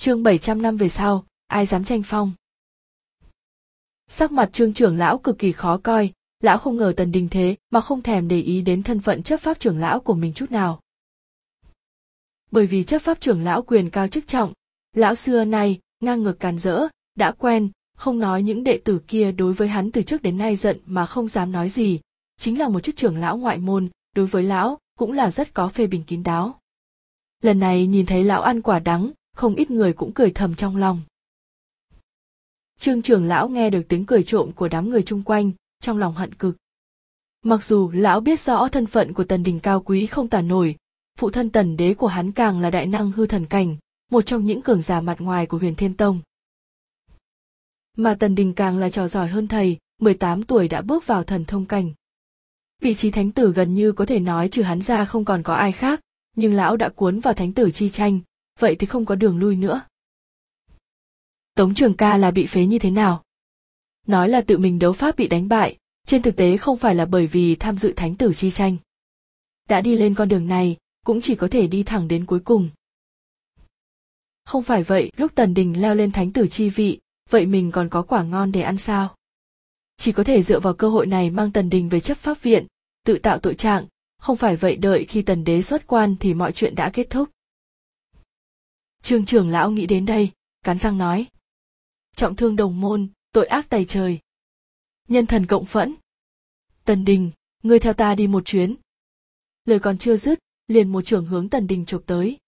chương 700 năm về sau, ai dám tranh phong. Sắc mặt trương trưởng lão cực kỳ khó coi, lão không ngờ tần đình thế mà không thèm để ý đến thân phận chấp pháp trưởng lão của mình chút nào. Bởi vì chấp pháp trưởng lão quyền cao chức trọng, lão xưa nay, ngang ngược càn rỡ, đã quen, không nói những đệ tử kia đối với hắn từ trước đến nay giận mà không dám nói gì, chính là một chức trưởng lão ngoại môn, đối với lão cũng là rất có phê bình kín đáo. Lần này nhìn thấy lão ăn quả đắng, không ít người cũng cười thầm trong lòng. Trương trưởng lão nghe được tiếng cười trộm của đám người chung quanh, trong lòng hận cực. Mặc dù lão biết rõ thân phận của tần đình cao quý không tả nổi, phụ thân tần đế của hắn càng là đại năng hư thần cảnh, một trong những cường giả mặt ngoài của huyền thiên tông. Mà tần đình càng là trò giỏi hơn thầy, 18 tuổi đã bước vào thần thông cảnh. Vị trí thánh tử gần như có thể nói trừ hắn ra không còn có ai khác, nhưng lão đã cuốn vào thánh tử chi tranh, vậy thì không có đường lui nữa. Tống Trường Ca là bị phế như thế nào? Nói là tự mình đấu pháp bị đánh bại, trên thực tế không phải là bởi vì tham dự thánh tử chi tranh. Đã đi lên con đường này, cũng chỉ có thể đi thẳng đến cuối cùng. Không phải vậy, lúc Tần Đình leo lên thánh tử chi vị, vậy mình còn có quả ngon để ăn sao? Chỉ có thể dựa vào cơ hội này mang Tần Đình về chấp pháp viện, tự tạo tội trạng, không phải vậy đợi khi Tần Đế xuất quan thì mọi chuyện đã kết thúc. Trương trưởng lão nghĩ đến đây, cắn răng nói. Trọng thương đồng môn, tội ác tày trời. Nhân thần cộng phẫn. Tần Đình, ngươi theo ta đi một chuyến. Lời còn chưa dứt, liền một trưởng hướng Tần Đình chụp tới.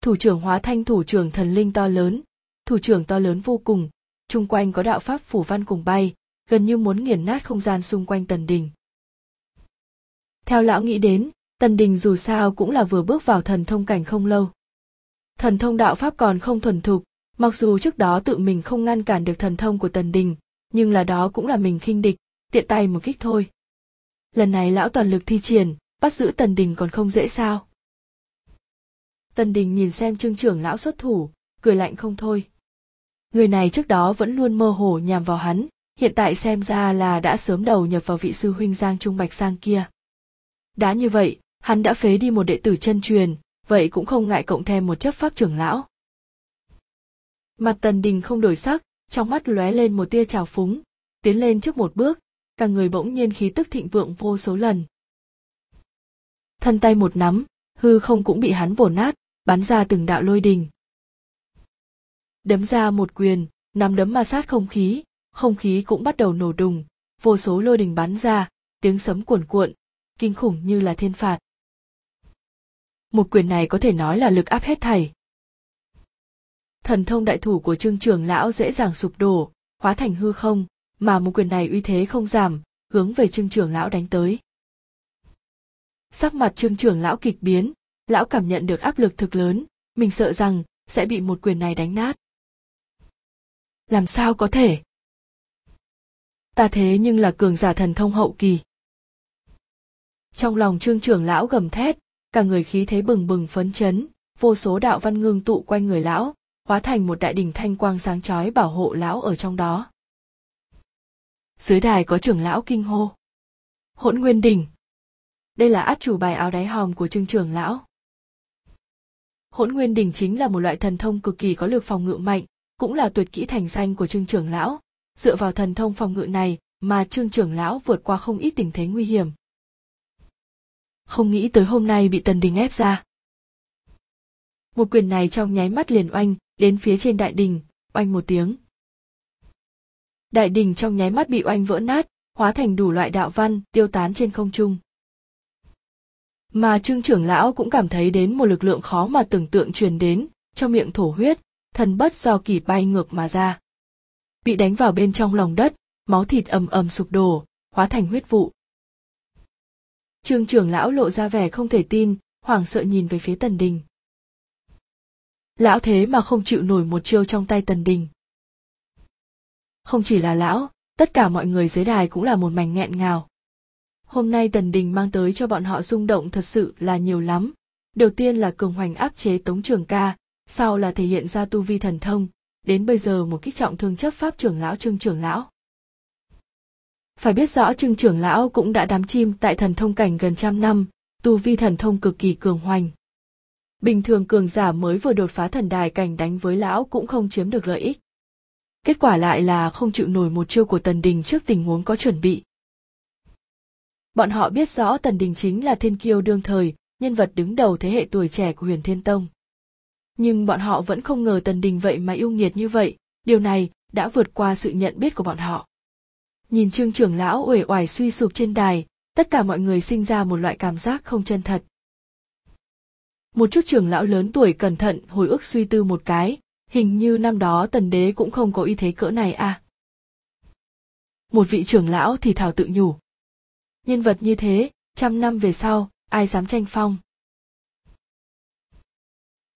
Thủ trưởng hóa thanh thủ trưởng thần linh to lớn, thủ trưởng to lớn vô cùng, chung quanh có đạo pháp phủ văn cùng bay, gần như muốn nghiền nát không gian xung quanh Tần Đình. Theo lão nghĩ đến, Tần Đình dù sao cũng là vừa bước vào thần thông cảnh không lâu. Thần thông đạo pháp còn không thuần thục, mặc dù trước đó tự mình không ngăn cản được thần thông của Tần Đình, nhưng là đó cũng là mình khinh địch, tiện tay một kích thôi. Lần này lão toàn lực thi triển, bắt giữ Tần Đình còn không dễ sao. Tần Đình nhìn xem trương trưởng lão xuất thủ, cười lạnh không thôi. Người này trước đó vẫn luôn mơ hồ nhằm vào hắn, hiện tại xem ra là đã sớm đầu nhập vào vị sư huynh Giang Trung Bạch Sang kia. Đã như vậy, hắn đã phế đi một đệ tử chân truyền, vậy cũng không ngại cộng thêm một chấp pháp trưởng lão. Mặt Tần Đình không đổi sắc, trong mắt lóe lên một tia trào phúng, tiến lên trước một bước, cả người bỗng nhiên khí tức thịnh vượng vô số lần. Thân tay một nắm, hư không cũng bị hắn vồ nát, bắn ra từng đạo lôi đình. Đấm ra một quyền, nắm đấm ma sát không khí, không khí cũng bắt đầu nổ đùng, vô số lôi đình bắn ra, tiếng sấm cuồn cuộn, kinh khủng như là thiên phạt. Một quyền này có thể nói là lực áp hết thảy. Thần thông đại thủ của trương trường lão dễ dàng sụp đổ, hóa thành hư không, mà một quyền này uy thế không giảm, hướng về trương trường lão đánh tới. Sắc mặt trương trường lão kịch biến, lão cảm nhận được áp lực thực lớn, mình sợ rằng sẽ bị một quyền này đánh nát. Làm sao có thể? Ta thế nhưng là cường giả thần thông hậu kỳ. Trong lòng trương trưởng lão gầm thét, cả người khí thế bừng bừng phấn chấn, vô số đạo văn ngưng tụ quanh người lão, hóa thành một đại đỉnh thanh quang sáng chói bảo hộ lão ở trong đó. Dưới đài có trưởng lão kinh hô. Hỗn Nguyên Đỉnh. Đây là át chủ bài áo đáy hòm của trương trưởng lão. Hỗn Nguyên Đỉnh chính là một loại thần thông cực kỳ có lực phòng ngự mạnh, cũng là tuyệt kỹ thành danh của trương trưởng lão. Dựa vào thần thông phòng ngự này mà trương trưởng lão vượt qua không ít tình thế nguy hiểm. Không nghĩ tới hôm nay bị tần đình ép ra. Một quyền này trong nháy mắt liền oanh, đến phía trên đại đình, oanh một tiếng. Đại đình trong nháy mắt bị oanh vỡ nát, hóa thành đủ loại đạo văn, tiêu tán trên không trung. Mà trương trưởng lão cũng cảm thấy đến một lực lượng khó mà tưởng tượng truyền đến, trong miệng thổ huyết, thần bất do kỳ bay ngược mà ra. Bị đánh vào bên trong lòng đất, máu thịt ầm ầm sụp đổ, hóa thành huyết vụ. Trương trưởng lão lộ ra vẻ không thể tin, hoảng sợ nhìn về phía tần đình. Lão thế mà không chịu nổi một chiêu trong tay tần đình. Không chỉ là lão, tất cả mọi người dưới đài cũng là một mảnh nghẹn ngào. Hôm nay tần đình mang tới cho bọn họ rung động thật sự là nhiều lắm. Đầu tiên là cường hoành áp chế tống trường ca, sau là thể hiện ra tu vi thần thông, đến bây giờ một kích trọng thương chấp pháp trưởng lão trương trưởng lão. Phải biết rõ trương trưởng lão cũng đã đám chim tại thần thông cảnh gần trăm năm, tu vi thần thông cực kỳ cường hoành. bình thường cường giả mới vừa đột phá thần đài cảnh đánh với lão cũng không chiếm được lợi ích. Kết quả lại là không chịu nổi một chiêu của tần đình trước tình huống có chuẩn bị. Bọn họ biết rõ tần đình chính là thiên kiêu đương thời nhân vật đứng đầu thế hệ tuổi trẻ của huyền thiên tông. Nhưng bọn họ vẫn không ngờ tần đình vậy mà yêu nghiệt như vậy điều này đã vượt qua sự nhận biết của bọn họ nhìn trương trưởng lão uể oải suy sụp trên đài, tất cả mọi người sinh ra một loại cảm giác không chân thật. Một chút trưởng lão lớn tuổi cẩn thận, hồi ức suy tư một cái, hình như năm đó tần đế cũng không có y thế cỡ này à. Một vị trưởng lão thì thảo tự nhủ. Nhân vật như thế, trăm năm về sau, ai dám tranh phong?